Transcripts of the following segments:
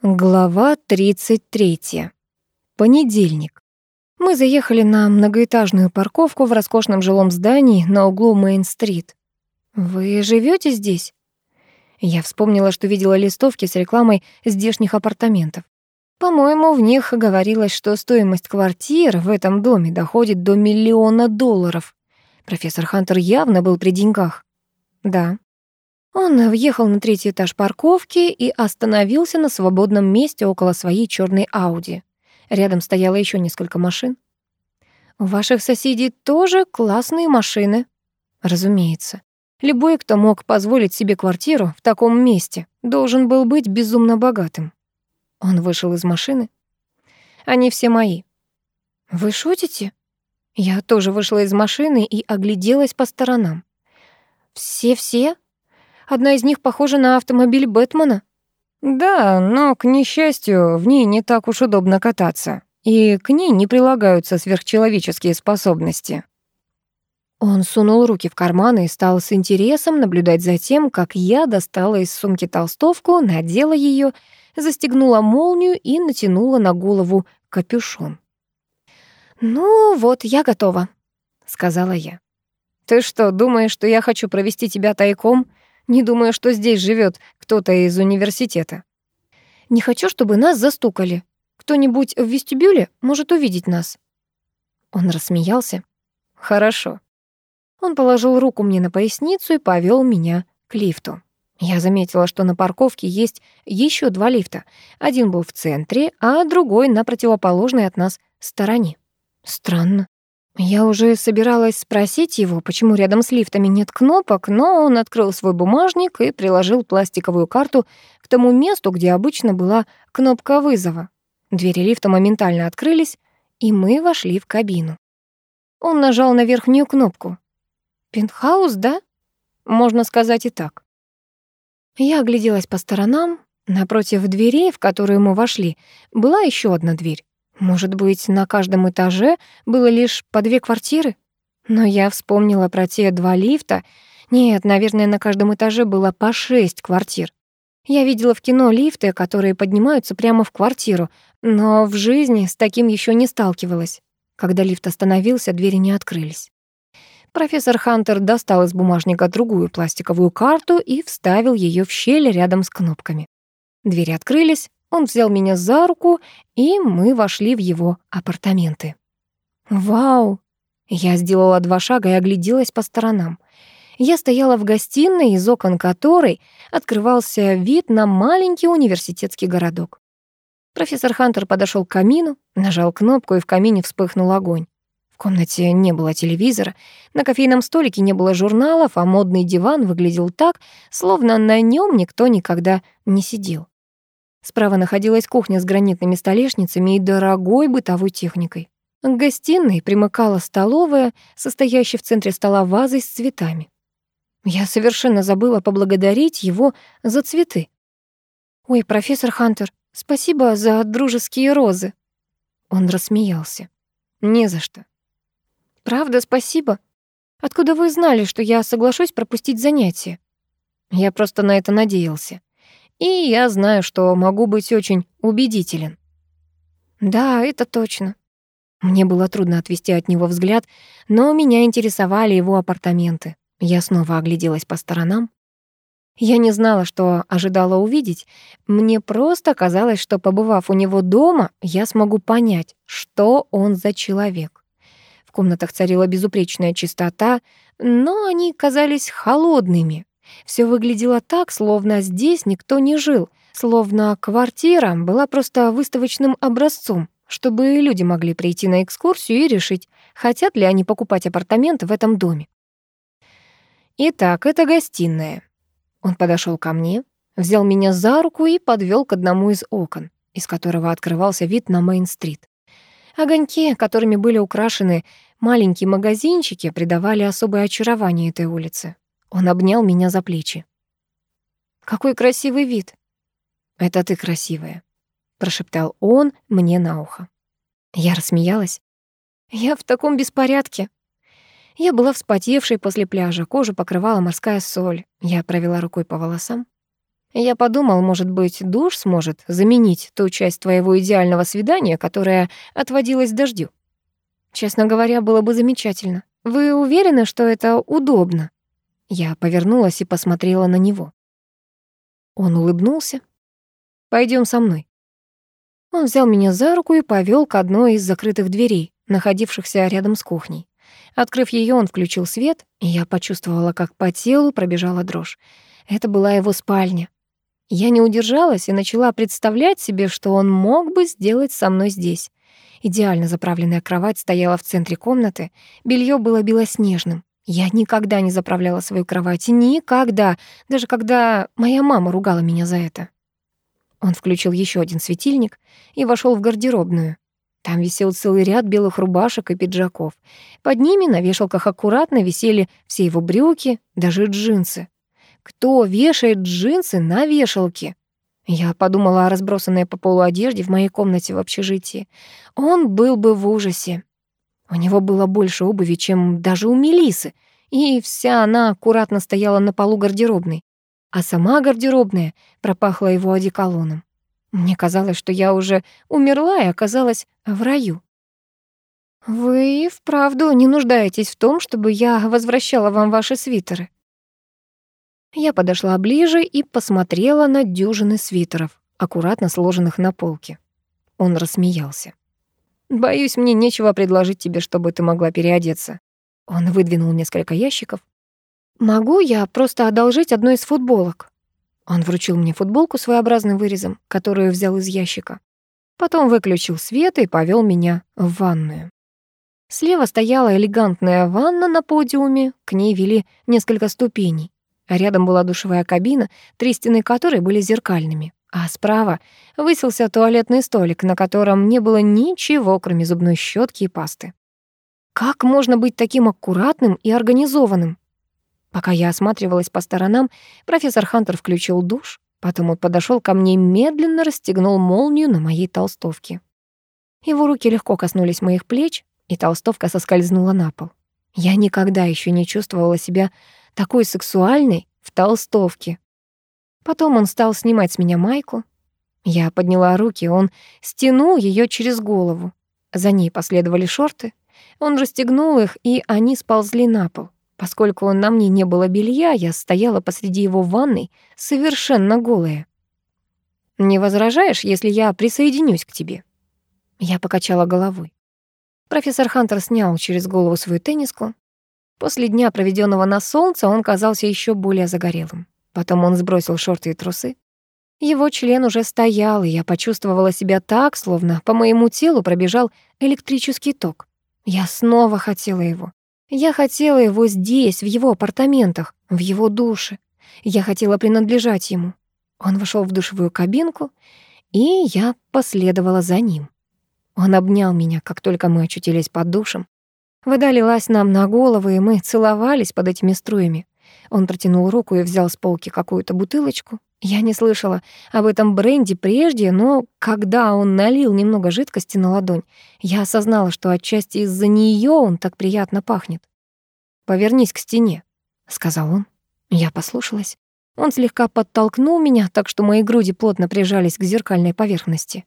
Глава 33. Понедельник. Мы заехали на многоэтажную парковку в роскошном жилом здании на углу Мейн-стрит. «Вы живете здесь?» Я вспомнила, что видела листовки с рекламой здешних апартаментов. По-моему, в них говорилось, что стоимость квартир в этом доме доходит до миллиона долларов. Профессор Хантер явно был при деньгах. Да, он въехал на третий этаж парковки и остановился на свободном месте около своей черной Ауди. Рядом стояло еще несколько машин. «У ваших соседей тоже классные машины». «Разумеется. Любой, кто мог позволить себе квартиру в таком месте, должен был быть безумно богатым». Он вышел из машины. «Они все мои». «Вы шутите?» Я тоже вышла из машины и огляделась по сторонам. «Все-все?» Одна из них похожа на автомобиль Бэтмена. Да, но, к несчастью, в ней не так уж удобно кататься. И к ней не прилагаются сверхчеловеческие способности. Он сунул руки в карманы и стал с интересом наблюдать за тем, как я достала из сумки толстовку, надела ее, застегнула молнию и натянула на голову капюшон. «Ну вот, я готова», — сказала я. «Ты что, думаешь, что я хочу провести тебя тайком не думаю, что здесь живет кто-то из университета. Не хочу, чтобы нас застукали. Кто-нибудь в вестибюле может увидеть нас. Он рассмеялся. Хорошо. Он положил руку мне на поясницу и повел меня к лифту. Я заметила, что на парковке есть еще два лифта. Один был в центре, а другой на противоположной от нас стороне. Странно. Я уже собиралась спросить его, почему рядом с лифтами нет кнопок, но он открыл свой бумажник и приложил пластиковую карту к тому месту, где обычно была кнопка вызова. Двери лифта моментально открылись, и мы вошли в кабину. Он нажал на верхнюю кнопку. «Пентхаус, да?» Можно сказать и так. Я огляделась по сторонам. Напротив дверей, в которую мы вошли, была еще одна дверь. Может быть, на каждом этаже было лишь по две квартиры? Но я вспомнила про те два лифта. Нет, наверное, на каждом этаже было по шесть квартир. Я видела в кино лифты, которые поднимаются прямо в квартиру, но в жизни с таким еще не сталкивалась. Когда лифт остановился, двери не открылись. Профессор Хантер достал из бумажника другую пластиковую карту и вставил ее в щель рядом с кнопками. Двери открылись, он взял меня за руку, и мы вошли в его апартаменты. Вау! Я сделала два шага и огляделась по сторонам. Я стояла в гостиной, из окон которой открывался вид на маленький университетский городок. Профессор Хантер подошел к камину, нажал кнопку, и в камине вспыхнул огонь. В комнате не было телевизора, на кофейном столике не было журналов, а модный диван выглядел так, словно на нем никто никогда не сидел. Справа находилась кухня с гранитными столешницами и дорогой бытовой техникой. К гостиной примыкала столовая, состоящая в центре стола вазой с цветами. Я совершенно забыла поблагодарить его за цветы. «Ой, профессор Хантер, спасибо за дружеские розы». Он рассмеялся. «Не за что». «Правда, спасибо. Откуда вы знали, что я соглашусь пропустить занятие?» «Я просто на это надеялся. И я знаю, что могу быть очень убедителен. Да, это точно. Мне было трудно отвести от него взгляд, но меня интересовали его апартаменты. Я снова огляделась по сторонам. Я не знала, что ожидала увидеть. Мне просто казалось, что, побывав у него дома, я смогу понять, что он за человек. В комнатах царила безупречная чистота, но они казались холодными, все выглядело так, словно здесь никто не жил, словно квартира была просто выставочным образцом, чтобы люди могли прийти на экскурсию и решить, хотят ли они покупать апартаменты в этом доме. Итак, это гостиная. Он подошел ко мне, взял меня за руку и подвел к одному из окон, из которого открывался вид на Мейн-стрит. Огоньки, которыми были украшены маленькие магазинчики, придавали особое очарование этой улице. Он обнял меня за плечи. «Какой красивый вид!» «Это ты красивая», — прошептал он мне на ухо. Я рассмеялась. «Я в таком беспорядке». Я была вспотевшей после пляжа, кожу покрывала морская соль. Я провела рукой по волосам. Я подумал, может быть, душ сможет заменить ту часть твоего идеального свидания, которая отводилась дождю. Честно говоря, было бы замечательно. Вы уверены, что это удобно? Я повернулась и посмотрела на него. Он улыбнулся. Пойдем со мной. Он взял меня за руку и повел к одной из закрытых дверей, находившихся рядом с кухней. Открыв ее, он включил свет, и я почувствовала, как по телу пробежала дрожь. Это была его спальня. Я не удержалась и начала представлять себе, что он мог бы сделать со мной здесь. Идеально заправленная кровать стояла в центре комнаты, белье было белоснежным. Я никогда не заправляла свою кровать, никогда, даже когда моя мама ругала меня за это. Он включил еще один светильник и вошел в гардеробную. Там висел целый ряд белых рубашек и пиджаков. Под ними на вешалках аккуратно висели все его брюки, даже джинсы. Кто вешает джинсы на вешалке? Я подумала о разбросанной по полу одежде в моей комнате в общежитии. Он был бы в ужасе. У него было больше обуви, чем даже у Мелисы, и вся она аккуратно стояла на полу гардеробной, а сама гардеробная пропахла его одеколоном. Мне казалось, что я уже умерла и оказалась в раю. «Вы вправду не нуждаетесь в том, чтобы я возвращала вам ваши свитеры?» Я подошла ближе и посмотрела на дюжины свитеров, аккуратно сложенных на полке. Он рассмеялся. «Боюсь, мне нечего предложить тебе, чтобы ты могла переодеться». Он выдвинул несколько ящиков. «Могу я просто одолжить одну из футболок?» Он вручил мне футболку своеобразным вырезом, которую взял из ящика. Потом выключил свет и повел меня в ванную. Слева стояла элегантная ванна на подиуме, к ней вели несколько ступеней. А рядом была душевая кабина, три стены которой были зеркальными. А справа высился туалетный столик, на котором не было ничего, кроме зубной щетки и пасты. Как можно быть таким аккуратным и организованным? Пока я осматривалась по сторонам, профессор Хантер включил душ, потом он подошел ко мне и медленно расстегнул молнию на моей толстовке. Его руки легко коснулись моих плеч, и толстовка соскользнула на пол. Я никогда еще не чувствовала себя такой сексуальной в толстовке. Потом он стал снимать с меня майку. Я подняла руки, он стянул ее через голову. За ней последовали шорты. Он расстегнул их, и они сползли на пол. Поскольку на мне не было белья, я стояла посреди его ванной, совершенно голая. «Не возражаешь, если я присоединюсь к тебе?» Я покачала головой. Профессор Хантер снял через голову свою тенниску. После дня, проведенного на солнце, он казался еще более загорелым. Потом он сбросил шорты и трусы. Его член уже стоял, и я почувствовала себя так, словно по моему телу пробежал электрический ток. Я снова хотела его. Я хотела его здесь, в его апартаментах, в его душе. Я хотела принадлежать ему. Он вошел в душевую кабинку, и я последовала за ним. Он обнял меня, как только мы очутились под душем. Вода лилась нам на головы, и мы целовались под этими струями. Он протянул руку и взял с полки какую-то бутылочку. Я не слышала об этом бренде прежде, но когда он налил немного жидкости на ладонь, я осознала, что отчасти из-за нее он так приятно пахнет. «Повернись к стене», — сказал он. Я послушалась. Он слегка подтолкнул меня, так что мои груди плотно прижались к зеркальной поверхности.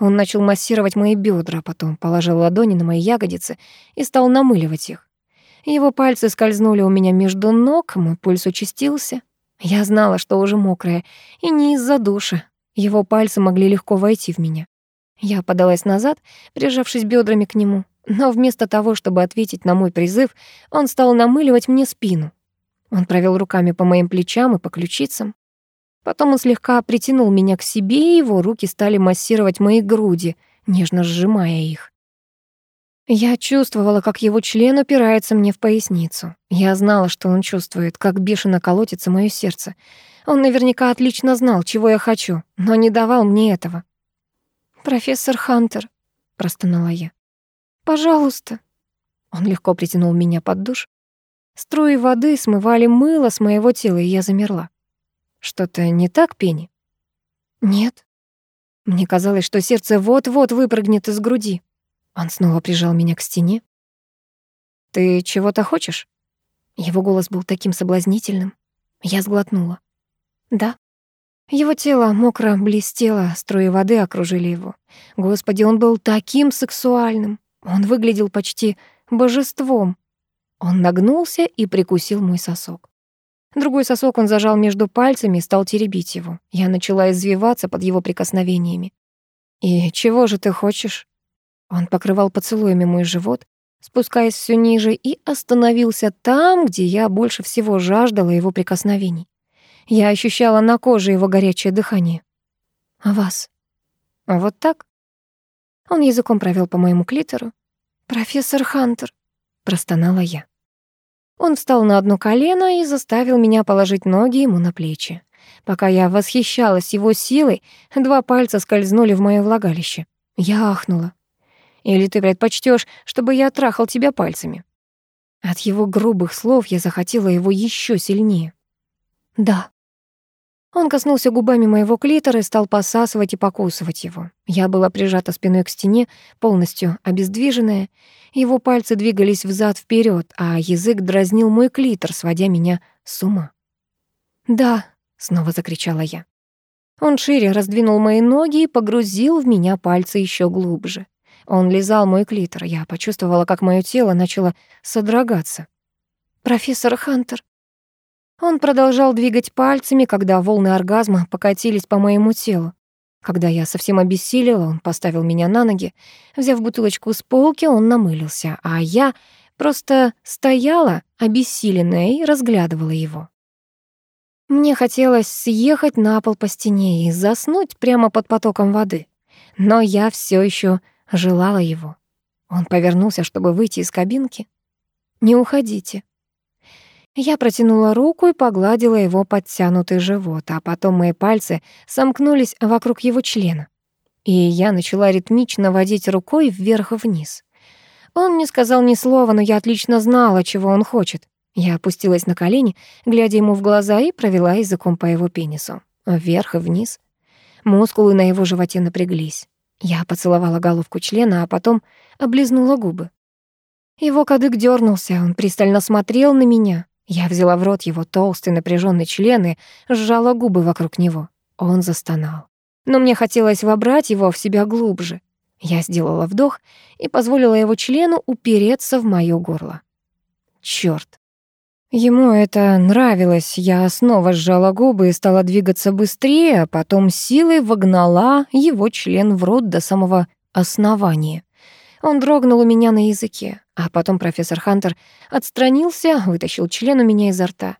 Он начал массировать мои бедра, потом положил ладони на мои ягодицы и стал намыливать их. Его пальцы скользнули у меня между ног, мой пульс участился. Я знала, что уже мокрая, и не из-за душа. Его пальцы могли легко войти в меня. Я подалась назад, прижавшись бедрами к нему, но вместо того, чтобы ответить на мой призыв, он стал намыливать мне спину. Он провел руками по моим плечам и по ключицам. Потом он слегка притянул меня к себе, и его руки стали массировать мои груди, нежно сжимая их. Я чувствовала, как его член упирается мне в поясницу. Я знала, что он чувствует, как бешено колотится моё сердце. Он наверняка отлично знал, чего я хочу, но не давал мне этого. «Профессор Хантер», — простонала я, — «пожалуйста». Он легко притянул меня под душ. Струи воды смывали мыло с моего тела, и я замерла. «Что-то не так, Пенни?» «Нет». Мне казалось, что сердце вот-вот выпрыгнет из груди. Он снова прижал меня к стене. «Ты чего-то хочешь?» Его голос был таким соблазнительным. Я сглотнула. «Да». Его тело мокро блестело, струи воды окружили его. Господи, он был таким сексуальным. Он выглядел почти божеством. Он нагнулся и прикусил мой сосок. Другой сосок он зажал между пальцами и стал теребить его. Я начала извиваться под его прикосновениями. «И чего же ты хочешь?» Он покрывал поцелуями мой живот, спускаясь все ниже, и остановился там, где я больше всего жаждала его прикосновений. Я ощущала на коже его горячее дыхание. «А вас?» «А вот так?» Он языком провел по моему клитору. «Профессор Хантер», — простонала я. Он встал на одно колено и заставил меня положить ноги ему на плечи. Пока я восхищалась его силой, два пальца скользнули в моё влагалище. Я ахнула. Или ты предпочтёшь, чтобы я трахал тебя пальцами?» От его грубых слов я захотела его ещё сильнее. «Да». Он коснулся губами моего клитора и стал посасывать и покусывать его. Я была прижата спиной к стене, полностью обездвиженная. Его пальцы двигались взад вперед, а язык дразнил мой клитор, сводя меня с ума. «Да», — снова закричала я. Он шире раздвинул мои ноги и погрузил в меня пальцы еще глубже. Он лизал мой клитор. Я почувствовала, как мое тело начало содрогаться. «Профессор Хантер». Он продолжал двигать пальцами, когда волны оргазма покатились по моему телу. Когда я совсем обессилила, он поставил меня на ноги. Взяв бутылочку с полки, он намылился, а я просто стояла, обессиленная, и разглядывала его. Мне хотелось съехать на пол по стене и заснуть прямо под потоком воды. Но я все еще желала его. Он повернулся, чтобы выйти из кабинки. «Не уходите». Я протянула руку и погладила его подтянутый живот, а потом мои пальцы сомкнулись вокруг его члена. И я начала ритмично водить рукой вверх-вниз. Он не сказал ни слова, но я отлично знала, чего он хочет. Я опустилась на колени, глядя ему в глаза, и провела языком по его пенису. Вверх и вниз. Мускулы на его животе напряглись. Я поцеловала головку члена, а потом облизнула губы. Его кадык дернулся, он пристально смотрел на меня. Я взяла в рот его толстый напряженный член и сжала губы вокруг него. Он застонал. Но мне хотелось вобрать его в себя глубже. Я сделала вдох и позволила его члену упереться в моё горло. Чёрт. Ему это нравилось. Я снова сжала губы и стала двигаться быстрее, а потом силой вогнала его член в рот до самого основания. Он дрогнул у меня на языке, а потом профессор Хантер отстранился, вытащил член у меня изо рта.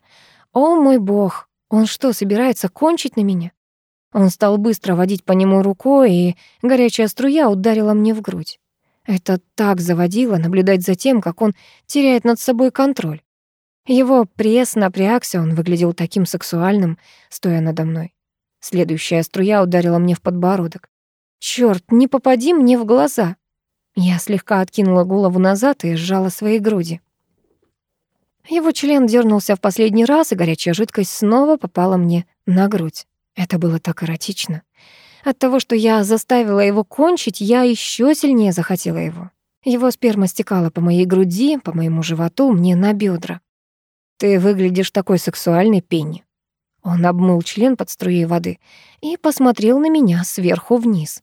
«О мой бог, он что, собирается кончить на меня?» Он стал быстро водить по нему рукой, и горячая струя ударила мне в грудь. Это так заводило наблюдать за тем, как он теряет над собой контроль. Его пресс напрягся, он выглядел таким сексуальным, стоя надо мной. Следующая струя ударила мне в подбородок. Чёрт, не попади мне в глаза. Я слегка откинула голову назад и сжала свои груди. Его член дернулся в последний раз, и горячая жидкость снова попала мне на грудь. Это было так эротично. От того, что я заставила его кончить, я еще сильнее захотела его. Его сперма стекала по моей груди, по моему животу, мне на бедра. «Ты выглядишь такой сексуальной, Пенни». Он обмыл член под струей воды и посмотрел на меня сверху вниз.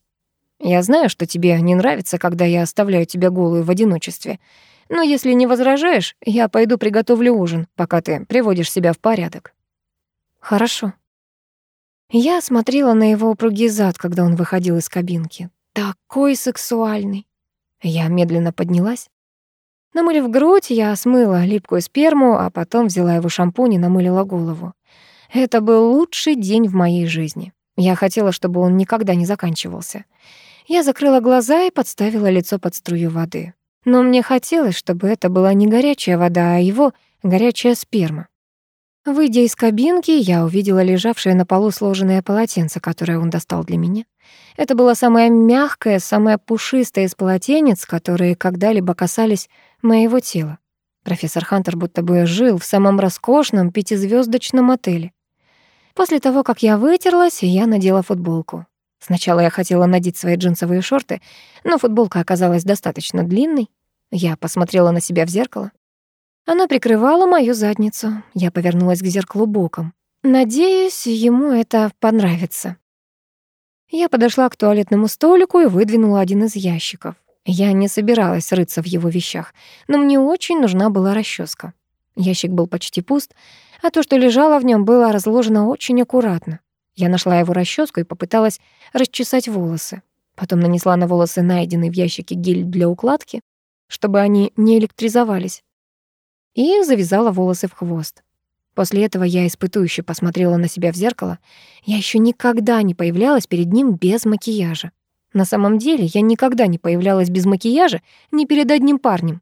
«Я знаю, что тебе не нравится, когда я оставляю тебя голую в одиночестве. Но если не возражаешь, я пойду приготовлю ужин, пока ты приводишь себя в порядок». «Хорошо». Я смотрела на его упругий зад, когда он выходил из кабинки. Такой сексуальный. Я медленно поднялась. Намылив грудь, я смыла липкую сперму, а потом взяла его шампунь и намылила голову. Это был лучший день в моей жизни. Я хотела, чтобы он никогда не заканчивался. Я закрыла глаза и подставила лицо под струю воды. Но мне хотелось, чтобы это была не горячая вода, а его горячая сперма. Выйдя из кабинки, я увидела лежавшее на полу сложенное полотенце, которое он достал для меня. Это было самое мягкое, самое пушистое из полотенец, которые когда-либо касались моего тела. Профессор Хантер будто бы жил в самом роскошном пятизвездочном отеле. После того, как я вытерлась, я надела футболку. Сначала я хотела надеть свои джинсовые шорты, но футболка оказалась достаточно длинной. Я посмотрела на себя в зеркало. Она прикрывала мою задницу. Я повернулась к зеркалу боком. Надеюсь, ему это понравится. Я подошла к туалетному столику и выдвинула один из ящиков. Я не собиралась рыться в его вещах, но мне очень нужна была расческа. Ящик был почти пуст, а то, что лежало в нем, было разложено очень аккуратно. Я нашла его расческу и попыталась расчесать волосы. Потом нанесла на волосы найденный в ящике гель для укладки, чтобы они не электризовались, и завязала волосы в хвост. После этого я испытующе посмотрела на себя в зеркало. Я еще никогда не появлялась перед ним без макияжа. На самом деле, я никогда не появлялась без макияжа ни перед одним парнем.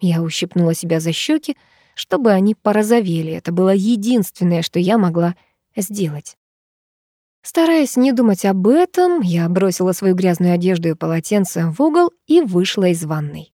Я ущипнула себя за щеки, чтобы они порозовели. Это было единственное, что я могла сделать. Стараясь не думать об этом, я бросила свою грязную одежду и полотенце в угол и вышла из ванной.